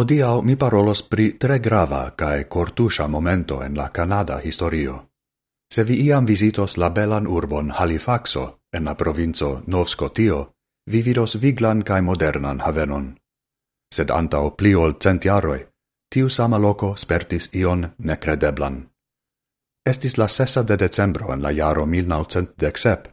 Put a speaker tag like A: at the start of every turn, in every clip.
A: Odiau mi parolos pri tre grava cae cortusa momento en la Canada historio. Se vi iam visitos la belan urbon Halifaxo, en la provinco Novskotio, vi vidos viglan cae modernan havenon. Sed antao pli ol cent tiu sama loco spertis ion necredeblan. Estis la sessa de decembro en la jaro 1917.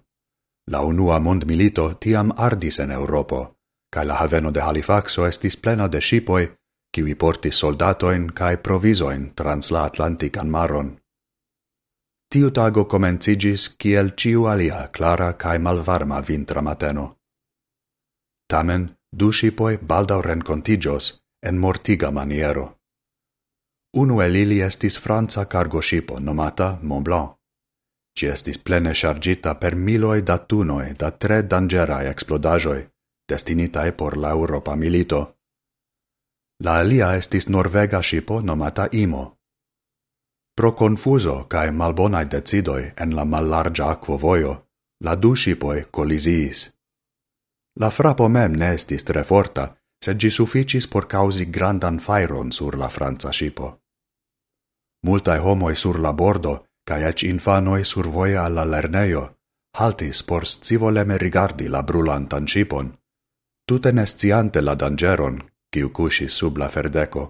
A: La unua mondmilito tiam ardis en Europo, cae la haveno de Halifaxo estis plena de shipoi kiwi portis soldatoin cae provisoin trans la Atlantican maron. Tiu tago comencigis kiel ciu alia clara cae malvarma vintra mateno. Tamen, du shipoi baldau rencontigios en mortiga maniero. Unu el ili estis franca cargo shipo nomata Mont Blanc. Ci estis plene chargita per miloi da tunoi da tre dangerai explodagioi, destinitae por la Europa milito. La alia estis norvega shipo nomata Imo. Pro confuso cae malbonai decidoi en la mallargia aquovoio, la du shipoi colisiis. La frapo mem ne estis tre forta, sed gi sufficis por causi grandan fairon sur la franca shipo. Multae homoi sur la bordo, cae ec infanoi sur voia alla lerneio, haltis por scivoleme rigardi la brulantan shipon, tute nesciante la dangeron quiu cusis sub la ferdeco.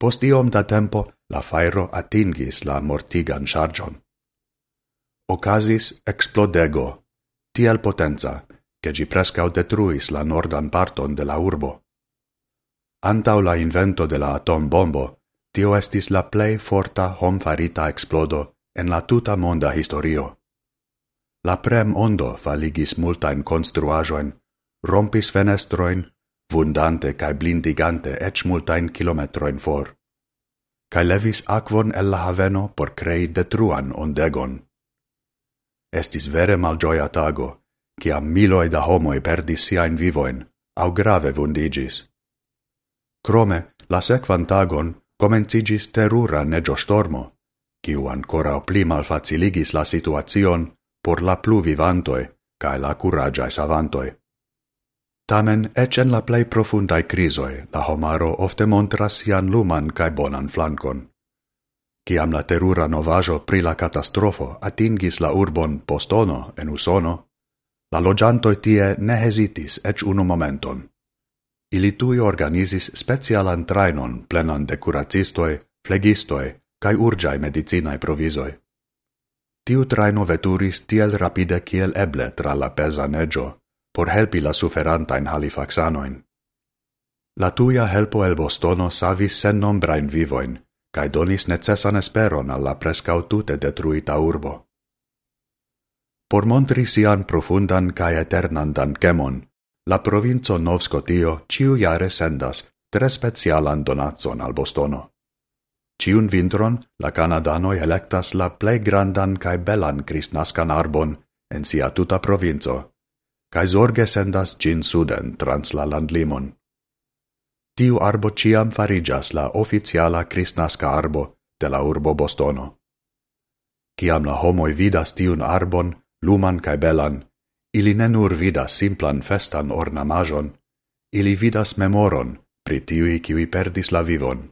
A: Post iom da tempo la fairo atingis la mortigan chargion. Ocasis explodego, tiel potenza, che gi prescau detruis la nordan parton de la urbo. Antau la invento de la atom bombo, tio estis la plei forta homfarita explodo en la tuta monda historio. La prem ondo faligis multain construajoin, rompis fenestroin, vundante cae blindigante ec multain kilometroin for. Cae levis aquon el la haveno por crei detruan ondegon. Estis vere malgioia tago, ciam miloi da homoi perdis siain vivoin, au grave vundigis. Crome, la sequan tagon, comencigis terura negio stormo, ciu ancora pli malfaciligis la situacion por la pluvivantoi cae la curagiae savantoi. Tamen, ec en la plei profundai crisoi, la homaro ofte montras sian luman cae bonan flancon. Ciam la terura novajo pri la catastrofo atingis la urbon Postono en Usono, la logiantoi tie ne hesitis ec unu momenton. Ili tui organizis specialan trainon plenan de curacistoi, flegistoi, cae urgiai medicinae provisoi. Tiu traino veturis tiel rapide kiel eble tra la pesa negio, por helpi la suferantain halifaxanoin. La tuia helpo el Bostono savis sen nombrain vivoin, cae donis necessan esperon alla prescau tute detruita urbo. Por montri sian profundan cae eternan dankemon, la provinco Novskotio ciu jare sendas tre specialan donatson al Bostono. Ciun vintron, la Canadanoi electas la plei grandan cae belan cristnascan arbon en sia tuta provinco, cae zorge sendas gin suden trans la landlimon. Tiu arbo ciam farigas la oficiala cristnasca arbo de la urbo Bostono. Ciam la homoi vidas tiun arbon, luman cae belan, ili ne nur vidas simplan festan ornamajon, ili vidas memoron pri tiui kiui perdis la vivon,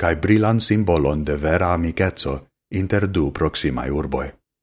A: cae brilan simbolon de vera amicetso inter du proximae urboe.